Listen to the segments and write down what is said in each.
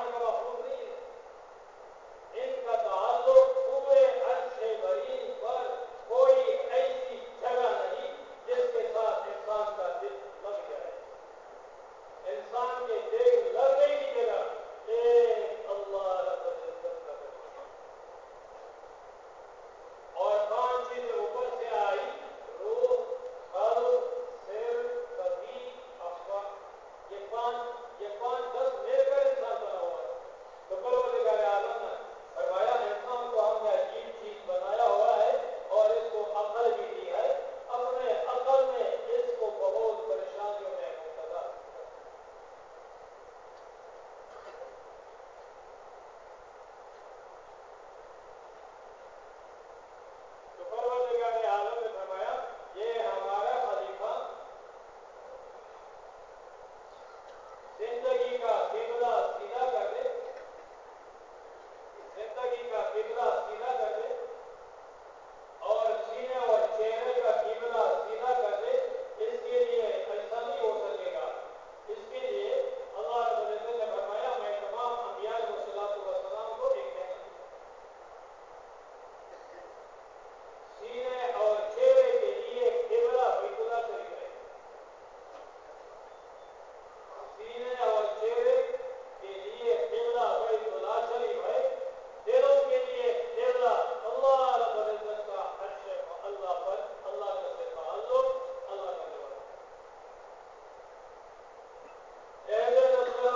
الله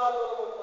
sallallahu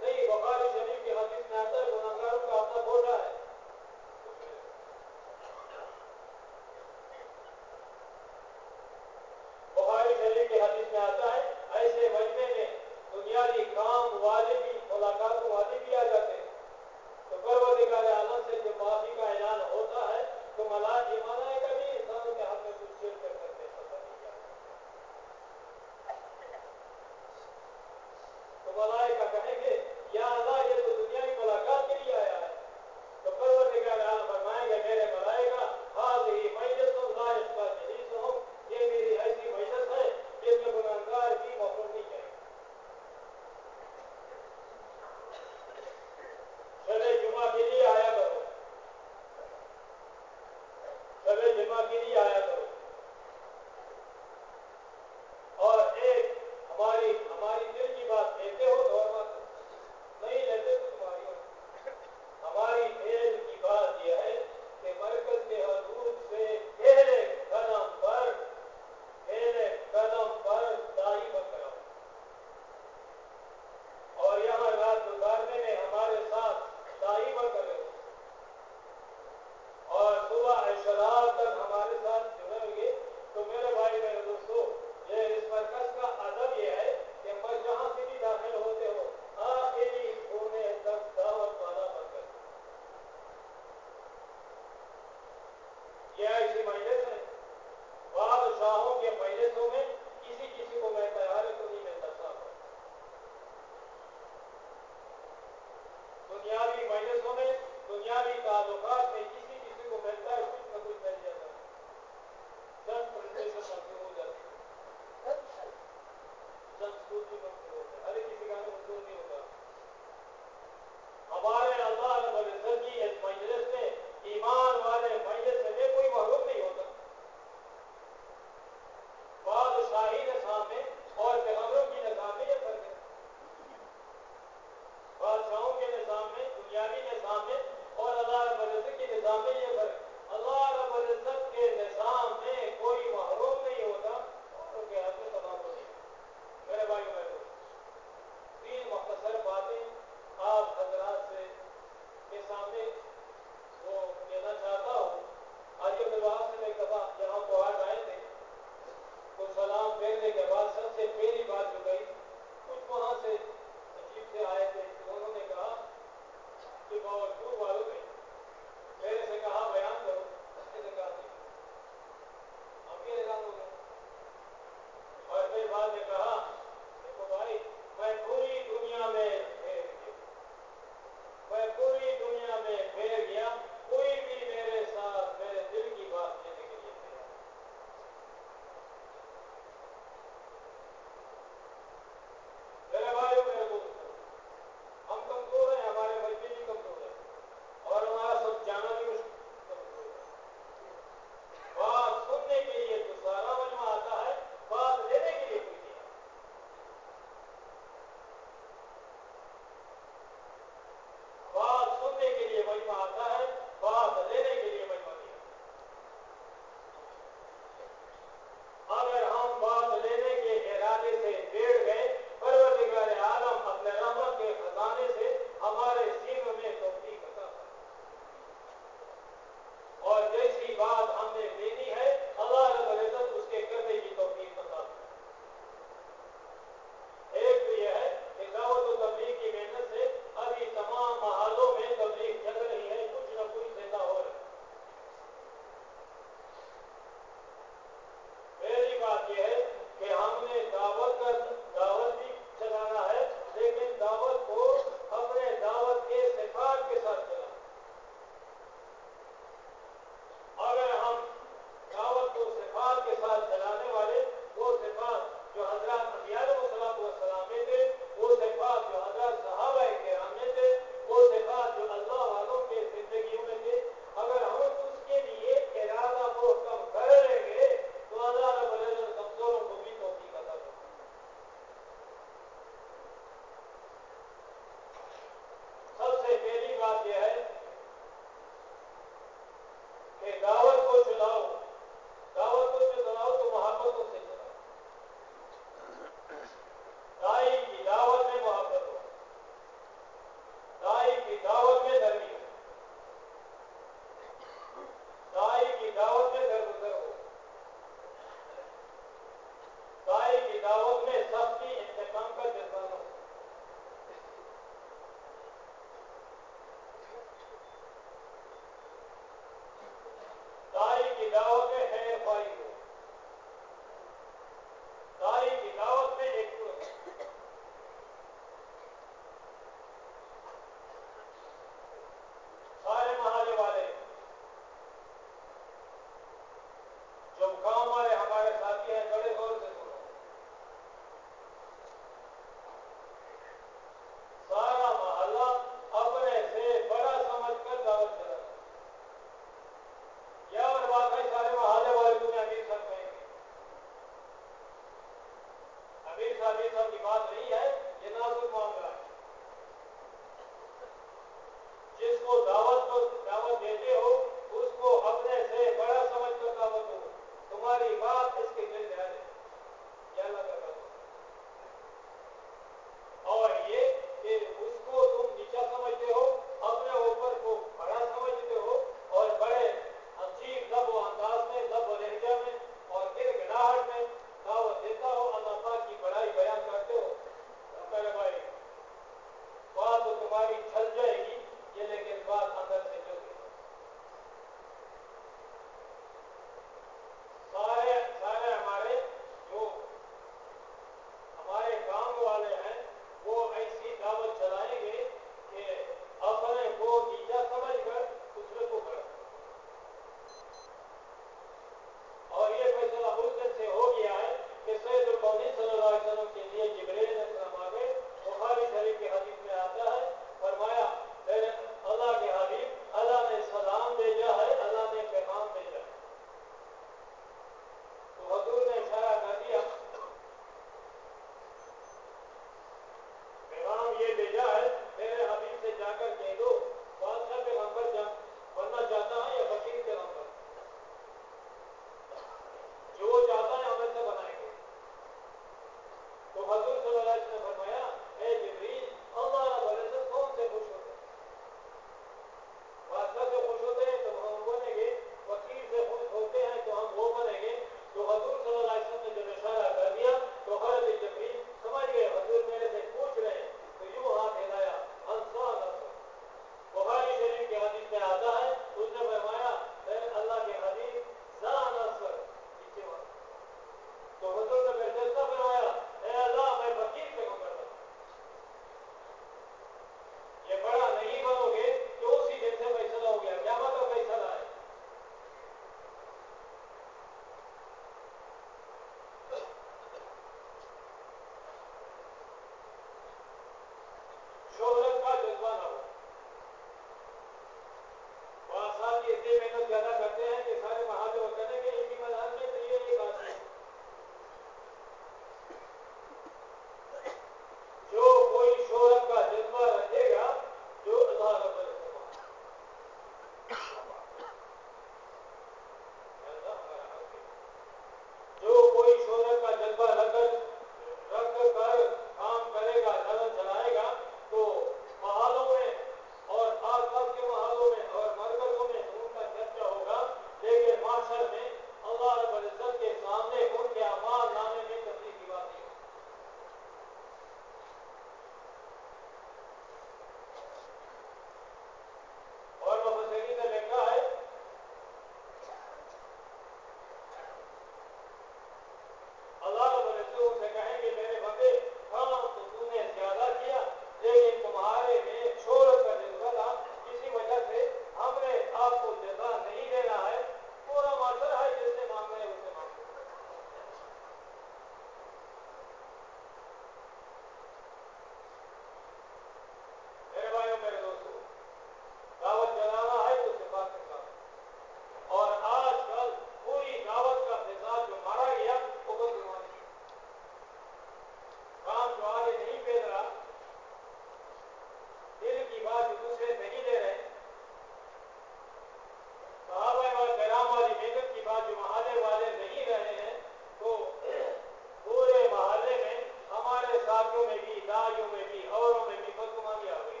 اسلاموں میں بھی عیسائیوں میں بھی اوروں میں بھی بدگمانیاں آ گئی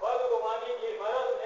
بدگمانی کے مرض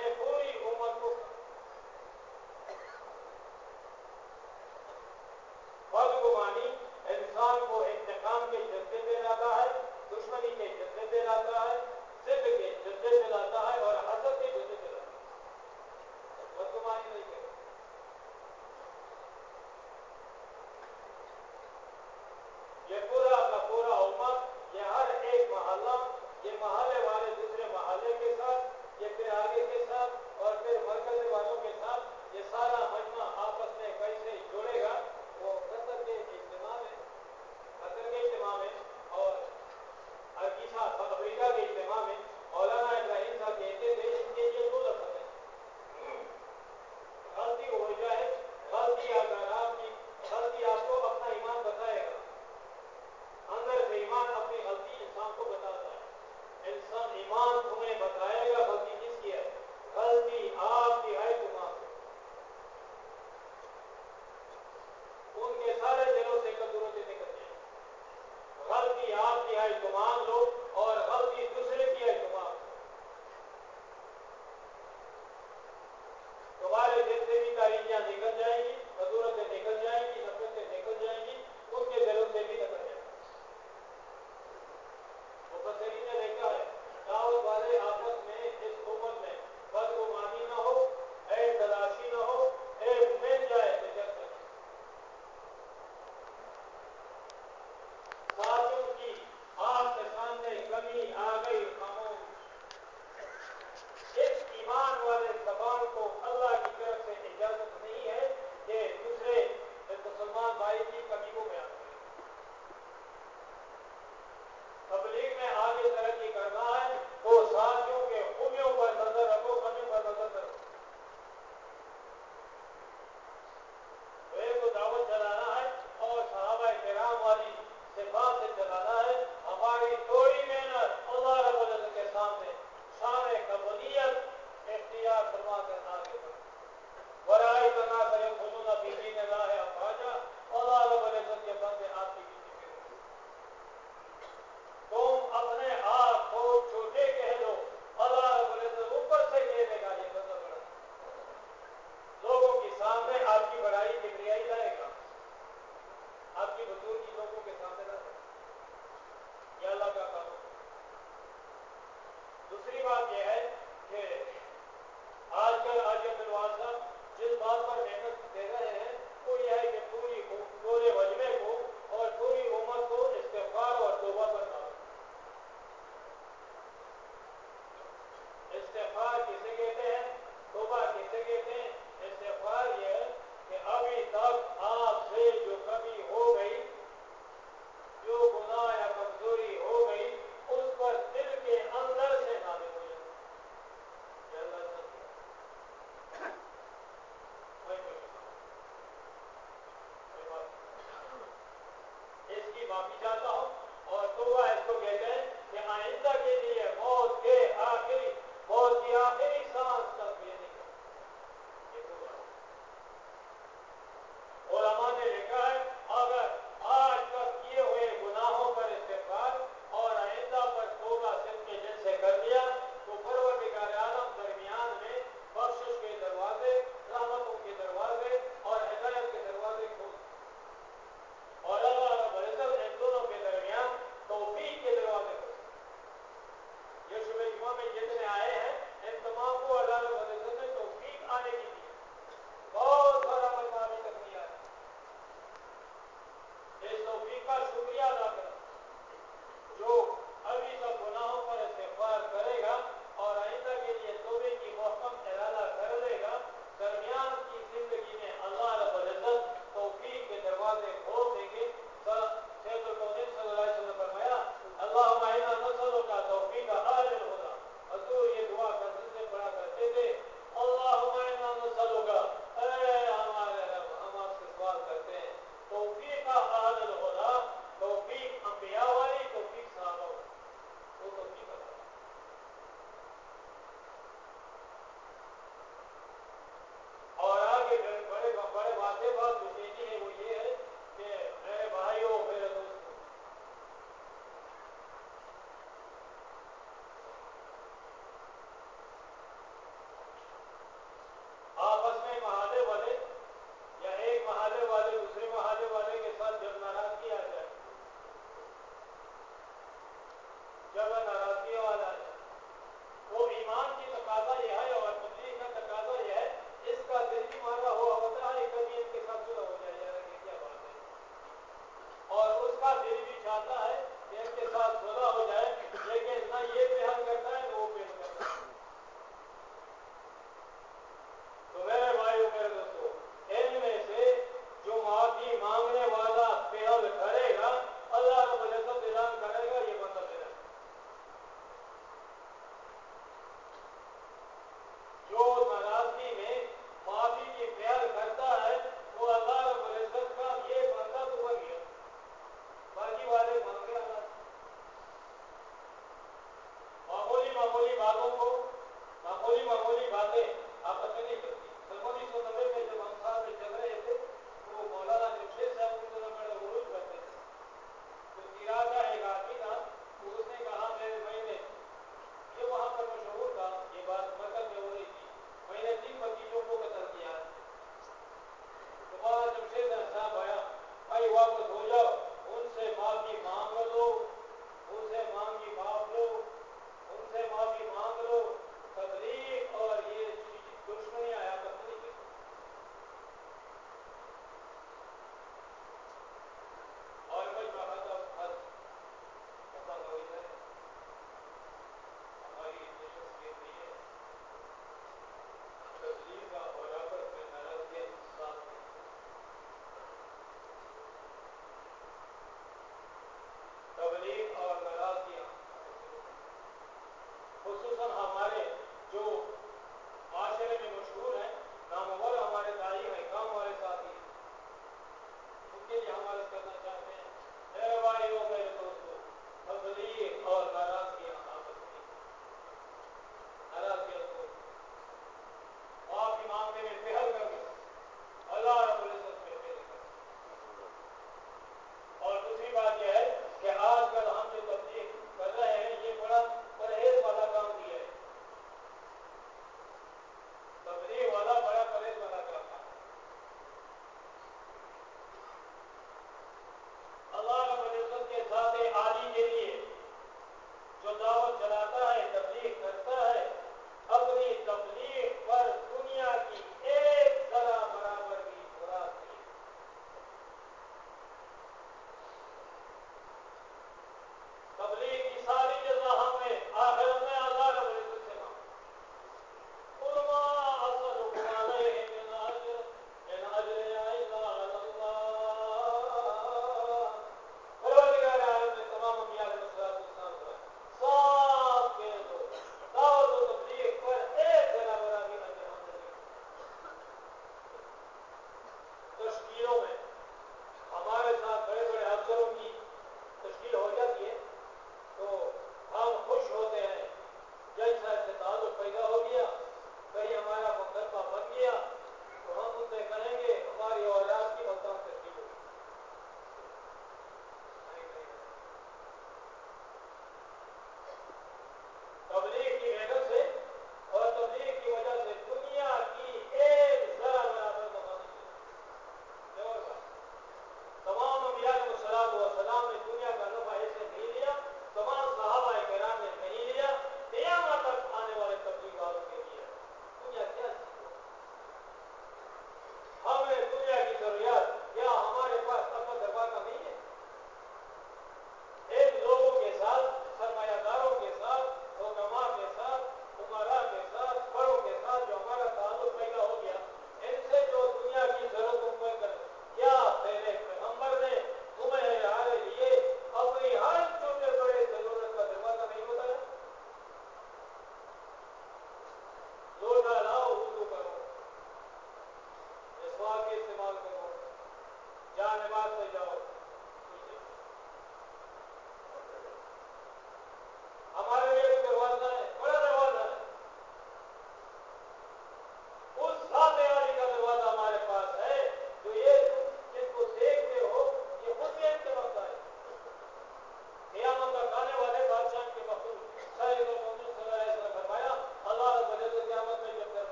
معافی چاہتا ہوں اور توبہ اس کو کہتے ہیں کہ آئندہ کے لیے موت کے آخری، موت کی آخری سانس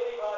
anybody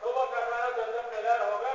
صبح کا کھانا جنت میں لہر ہوگا۔